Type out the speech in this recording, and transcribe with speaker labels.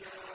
Speaker 1: يَشَاءُ